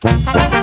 Bye.